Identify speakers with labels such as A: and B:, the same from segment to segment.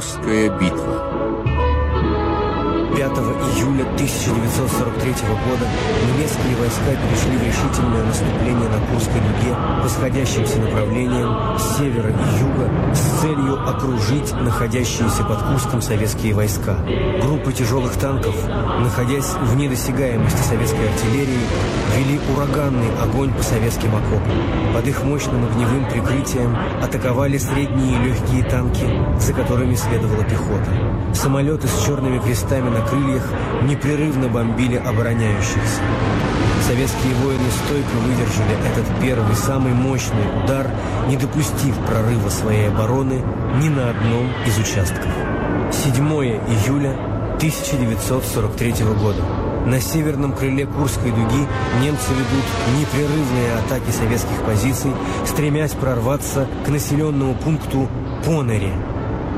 A: Курская битва
B: 1943 года немецкие войска перешли в решительное наступление на Курской дуге восходящимся направлением с севера и юга с целью окружить находящиеся под Курском советские войска. Группы тяжелых танков, находясь в недосягаемости советской артиллерии, вели ураганный огонь по советским окопам. Под их мощным огневым прикрытием атаковали средние и легкие танки, за которыми следовала пехота. Самолеты с черными крестами на крыльях непрерывно бомбили обороняющихся. Советские воины стойко выдержали этот первый, самый мощный удар, не допустив прорыва своей обороны ни на одном из участков. 7 июля 1943 года. На северном крыле Курской дуги немцы ведут непрерывные атаки советских позиций, стремясь прорваться к населенному пункту Понере –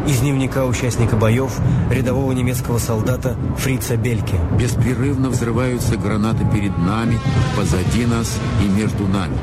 B: из дневника участника боев рядового немецкого солдата Фрица Бельке.
A: Беспрерывно взрываются гранаты перед нами, позади нас и между нами.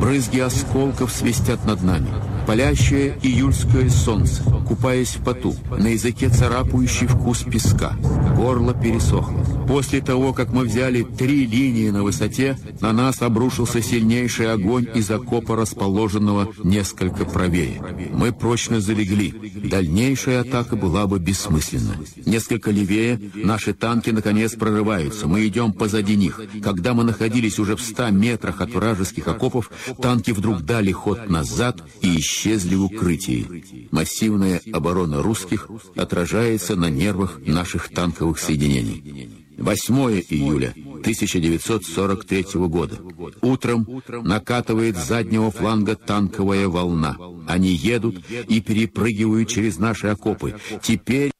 A: Брызги осколков свистят над нами. Палящее июльское солнце, купаясь в поту, на языке царапающий вкус песка. Горло пересохло. После того, как мы взяли три линии на высоте, на нас обрушился сильнейший огонь из окопа, расположенного несколько правее. Мы прочно залегли. Дальнейшая атака была бы бессмысленна. Несколько левее наши танки наконец прорываются. Мы идем позади них. Когда мы находились уже в ста метрах от вражеских окопов, танки вдруг дали ход назад и исчезли в укрытии. Массивная оборона русских отражается на нервах наших танковых соединений. 8 июля 1943 года. Утром накатывает с заднего фланга танковая волна. Они едут и перепрыгивают через наши окопы. Теперь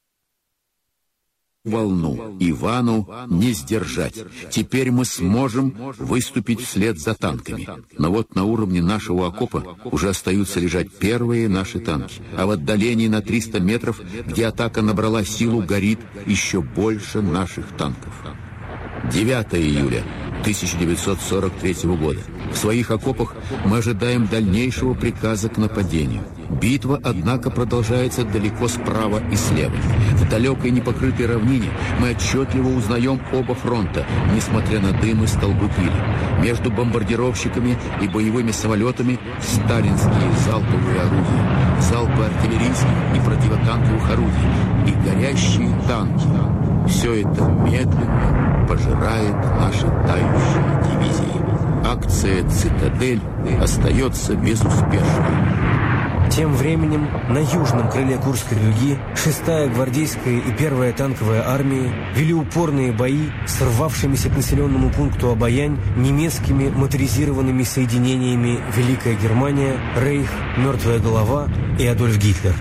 A: волну. Ивану не сдержать. Теперь мы сможем выступить вслед за танками. Но вот на уровне нашего окопа уже остаются лежать первые наши танки. А в отдалении на 300 метров, где атака набрала силу, горит еще больше наших танков. 9 июля 1943 года. В своих окопах мы ожидаем дальнейшего приказа к нападению. Битва, однако, продолжается далеко справа и слева. В далекой непокрытой равнине мы отчетливо узнаем оба фронта, несмотря на дым и столбы пыли. Между бомбардировщиками и боевыми самолетами сталинские залповые орудия, залпы артиллерийских и противотанковых орудий и горящие танки. Все это медленно пожирает наши тающие дивизии. Акция «Цитадель» остается безуспешной.
B: Тем временем на южном крыле Курской дуги 6-я гвардейская и 1-я танковая армии вели упорные бои с рвавшимися к населенному пункту Обаянь немецкими моторизированными соединениями Великая Германия, Рейх, Мертвая голова и Адольф Гитлер.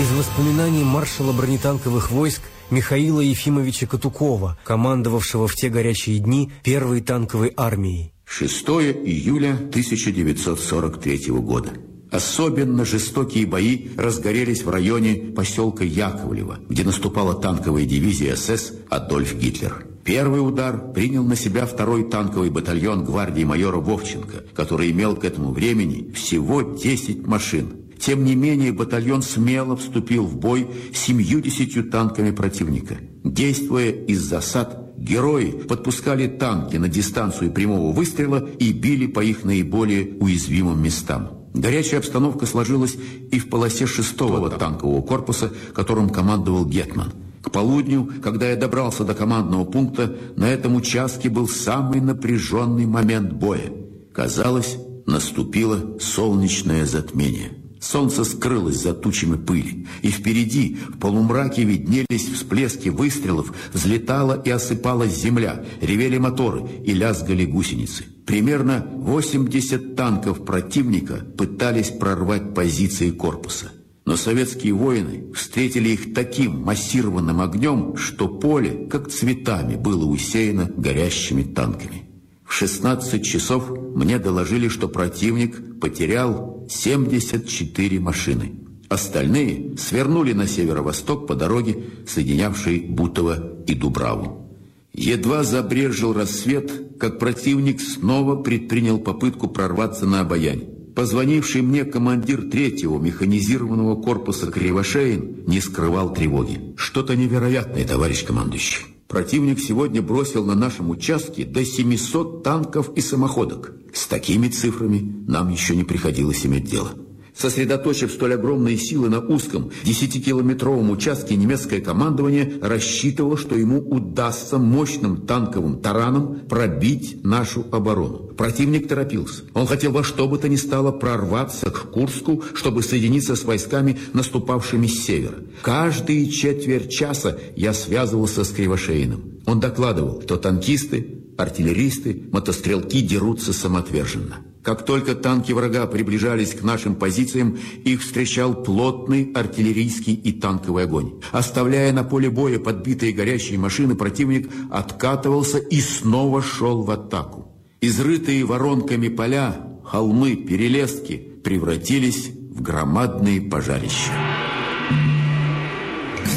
B: Из воспоминаний маршала бронетанковых войск Михаила Ефимовича Катукова, командовавшего в те горячие дни первой танковой армией.
A: 6 июля 1943 года. Особенно жестокие бои разгорелись в районе поселка Яковлево, где наступала танковая дивизия СС «Адольф Гитлер». Первый удар принял на себя второй танковый батальон гвардии майора Вовченко, который имел к этому времени всего 10 машин. Тем не менее, батальон смело вступил в бой с 70 танками противника. Действуя из засад, герои подпускали танки на дистанцию прямого выстрела и били по их наиболее уязвимым местам. Горячая обстановка сложилась и в полосе шестого танкового корпуса, которым командовал Гетман. К полудню, когда я добрался до командного пункта, на этом участке был самый напряженный момент боя. Казалось, наступило солнечное затмение. Солнце скрылось за тучами пыли, и впереди в полумраке виднелись всплески выстрелов, взлетала и осыпалась земля, ревели моторы и лязгали гусеницы. Примерно 80 танков противника пытались прорвать позиции корпуса. Но советские воины встретили их таким массированным огнем, что поле, как цветами, было усеяно горящими танками. В 16 часов мне доложили, что противник потерял 74 машины. Остальные свернули на северо-восток по дороге, соединявшей Бутово и Дубраву. Едва забрежил рассвет, как противник снова предпринял попытку прорваться на Обаянь. Позвонивший мне командир третьего механизированного корпуса Кривошеин не скрывал тревоги. Что-то невероятное, товарищ командующий. Противник сегодня бросил на нашем участке до 700 танков и самоходок. С такими цифрами нам еще не приходилось иметь дело. Сосредоточив столь огромные силы на узком 10-километровом участке, немецкое командование рассчитывало, что ему удастся мощным танковым тараном пробить нашу оборону. Противник торопился. Он хотел во что бы то ни стало прорваться к Курску, чтобы соединиться с войсками, наступавшими с севера. Каждые четверть часа я связывался с Кривошеиным. Он докладывал, что танкисты, артиллеристы, мотострелки дерутся самоотверженно. Как только танки врага приближались к нашим позициям, их встречал плотный артиллерийский и танковый огонь. Оставляя на поле боя подбитые горящие машины, противник откатывался и снова шел в атаку. Изрытые воронками поля, холмы, перелески превратились в громадные пожарища.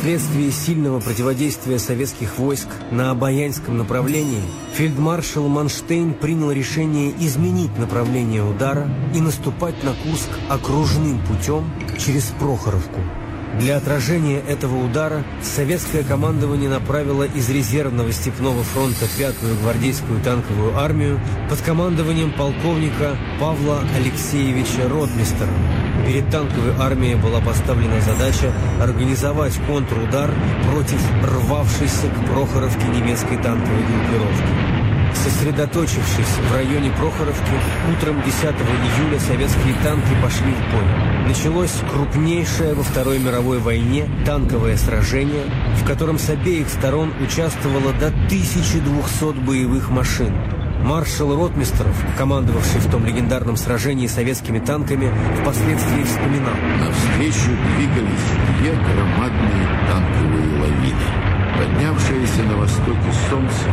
B: Вследствие сильного противодействия советских войск на Обаянском направлении фельдмаршал Манштейн принял решение изменить направление удара и наступать на Курск окружным путем через Прохоровку. Для отражения этого удара советское командование направило из резервного степного фронта пятую гвардейскую танковую армию под командованием полковника Павла Алексеевича Ротмистера. Перед танковой армией была поставлена задача организовать контрудар против рвавшейся к Прохоровке немецкой танковой группировки. Сосредоточившись в районе Прохоровки, утром 10 июля советские танки пошли в бой. Началось крупнейшее во Второй мировой войне танковое сражение, в котором с обеих сторон участвовало до 1200 боевых машин. Маршал Ротмистров, командовавший в том легендарном сражении советскими танками, впоследствии вспоминал.
A: Навстречу двигались две громадные танковые лавины. Поднявшееся на востоке солнце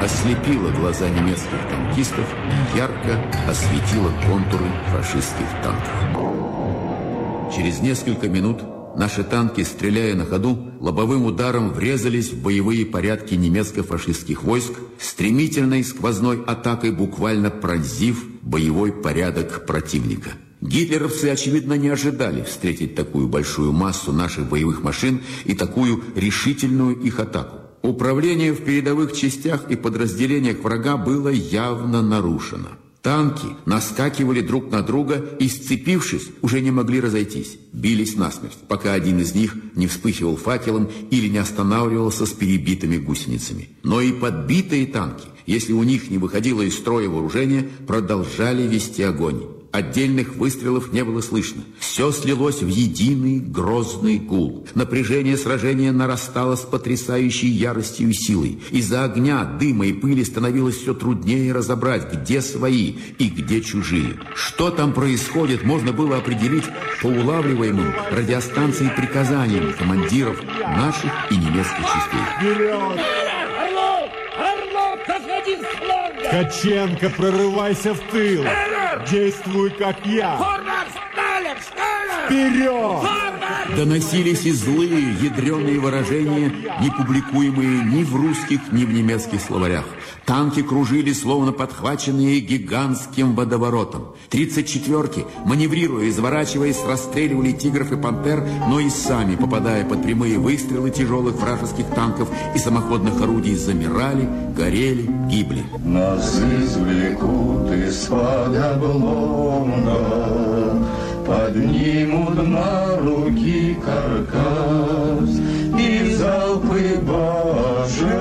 A: ослепило глаза немецких танкистов и ярко осветило контуры фашистских танков. Через несколько минут наши танки, стреляя на ходу, лобовым ударом врезались в боевые порядки немецко-фашистских войск, стремительной сквозной атакой буквально пронзив боевой порядок противника. Гитлеровцы, очевидно, не ожидали встретить такую большую массу наших боевых машин и такую решительную их атаку. Управление в передовых частях и подразделениях врага было явно нарушено. Танки наскакивали друг на друга и, сцепившись, уже не могли разойтись. Бились насмерть, пока один из них не вспыхивал факелом или не останавливался с перебитыми гусеницами. Но и подбитые танки, если у них не выходило из строя вооружения, продолжали вести огонь. Отдельных выстрелов не было слышно. Все слилось в единый грозный гул. Напряжение сражения нарастало с потрясающей яростью и силой. Из-за огня, дыма и пыли становилось все труднее разобрать, где свои и где чужие. Что там происходит, можно было определить по улавливаемым радиостанцией приказаниям командиров наших и немецких частей.
C: Вперед!
D: Орлов! Орлов!
C: Ткаченко, прорывайся в тыл! Действуй, как я! Вперед!
A: Доносились и злые, ядреные выражения, не публикуемые ни в русских, ни в немецких словарях. Танки кружили, словно подхваченные гигантским водоворотом. Тридцать четверки, маневрируя, изворачиваясь, расстреливали тигров и пантер, но и сами, попадая под прямые выстрелы тяжелых вражеских танков и самоходных орудий, замирали, горели, гибли.
E: Нас извлекут из-под обломка, Поднимут на руки каркас И залпы башенных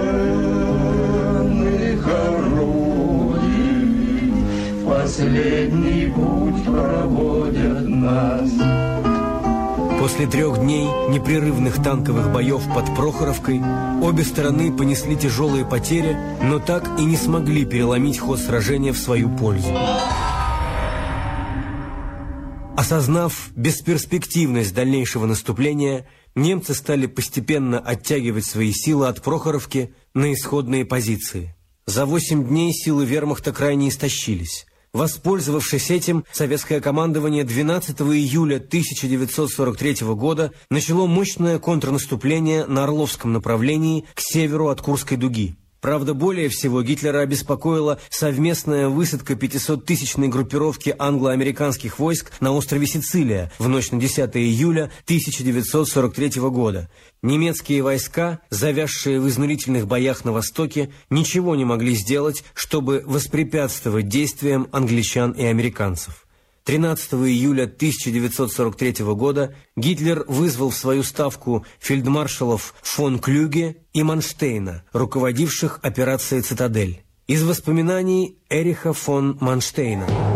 E: орудий В последний путь проводят нас.
B: После трех дней непрерывных танковых боев под Прохоровкой обе стороны понесли тяжелые потери, но так и не смогли переломить ход сражения в свою пользу. Осознав бесперспективность дальнейшего наступления, немцы стали постепенно оттягивать свои силы от Прохоровки на исходные позиции. За восемь дней силы вермахта крайне истощились. Воспользовавшись этим, советское командование 12 июля 1943 года начало мощное контрнаступление на Орловском направлении к северу от Курской дуги. Правда, более всего Гитлера обеспокоила совместная высадка 500-тысячной группировки англо-американских войск на острове Сицилия в ночь на 10 июля 1943 года. Немецкие войска, завязшие в изнурительных боях на Востоке, ничего не могли сделать, чтобы воспрепятствовать действиям англичан и американцев. 13 июля 1943 года Гитлер вызвал в свою ставку фельдмаршалов фон Клюге и Манштейна, руководивших операцией «Цитадель». Из воспоминаний Эриха фон Манштейна.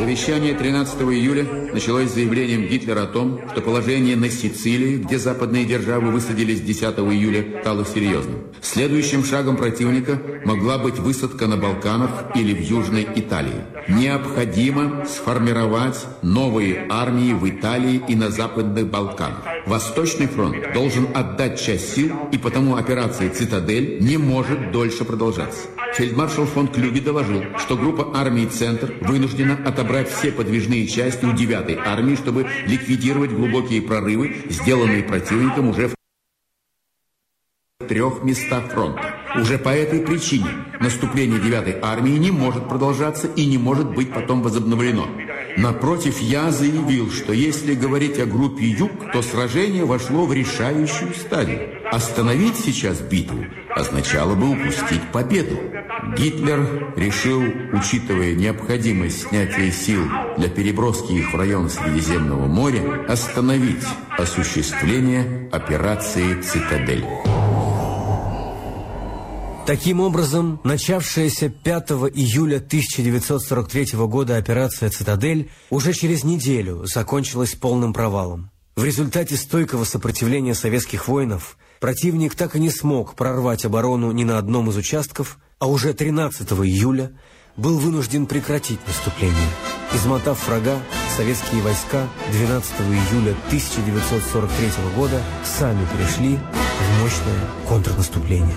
A: Совещание 13 июля началось с заявлением Гитлера о том, что положение на Сицилии, где западные державы высадились 10 июля, стало серьезным. Следующим шагом противника могла быть высадка на Балканах или в Южной Италии. Необходимо сформировать новые армии в Италии и на Западных Балканах. Восточный фронт должен отдать часть сил, и потому операция «Цитадель» не может дольше продолжаться. Фельдмаршал фон Клюге доложил, что группа армии «Центр» вынуждена отобрать все подвижные части у 9-й армии, чтобы ликвидировать глубокие прорывы, сделанные противником уже в трех местах фронта. Уже по этой причине наступление 9-й армии не может продолжаться и не может быть потом возобновлено. Напротив, я заявил, что если говорить о группе «Юг», то сражение вошло в решающую стадию. Остановить сейчас битву означало бы упустить победу. Гитлер решил, учитывая необходимость снятия сил для переброски их в район Средиземного моря, остановить осуществление операции «Цитадель».
B: Таким образом, начавшаяся 5 июля 1943 года операция «Цитадель» уже через неделю закончилась полным провалом. В результате стойкого сопротивления советских воинов противник так и не смог прорвать оборону ни на одном из участков, а уже 13 июля был вынужден прекратить наступление. Измотав врага, советские войска 12 июля 1943 года сами перешли в мощное контрнаступление.